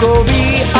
go be.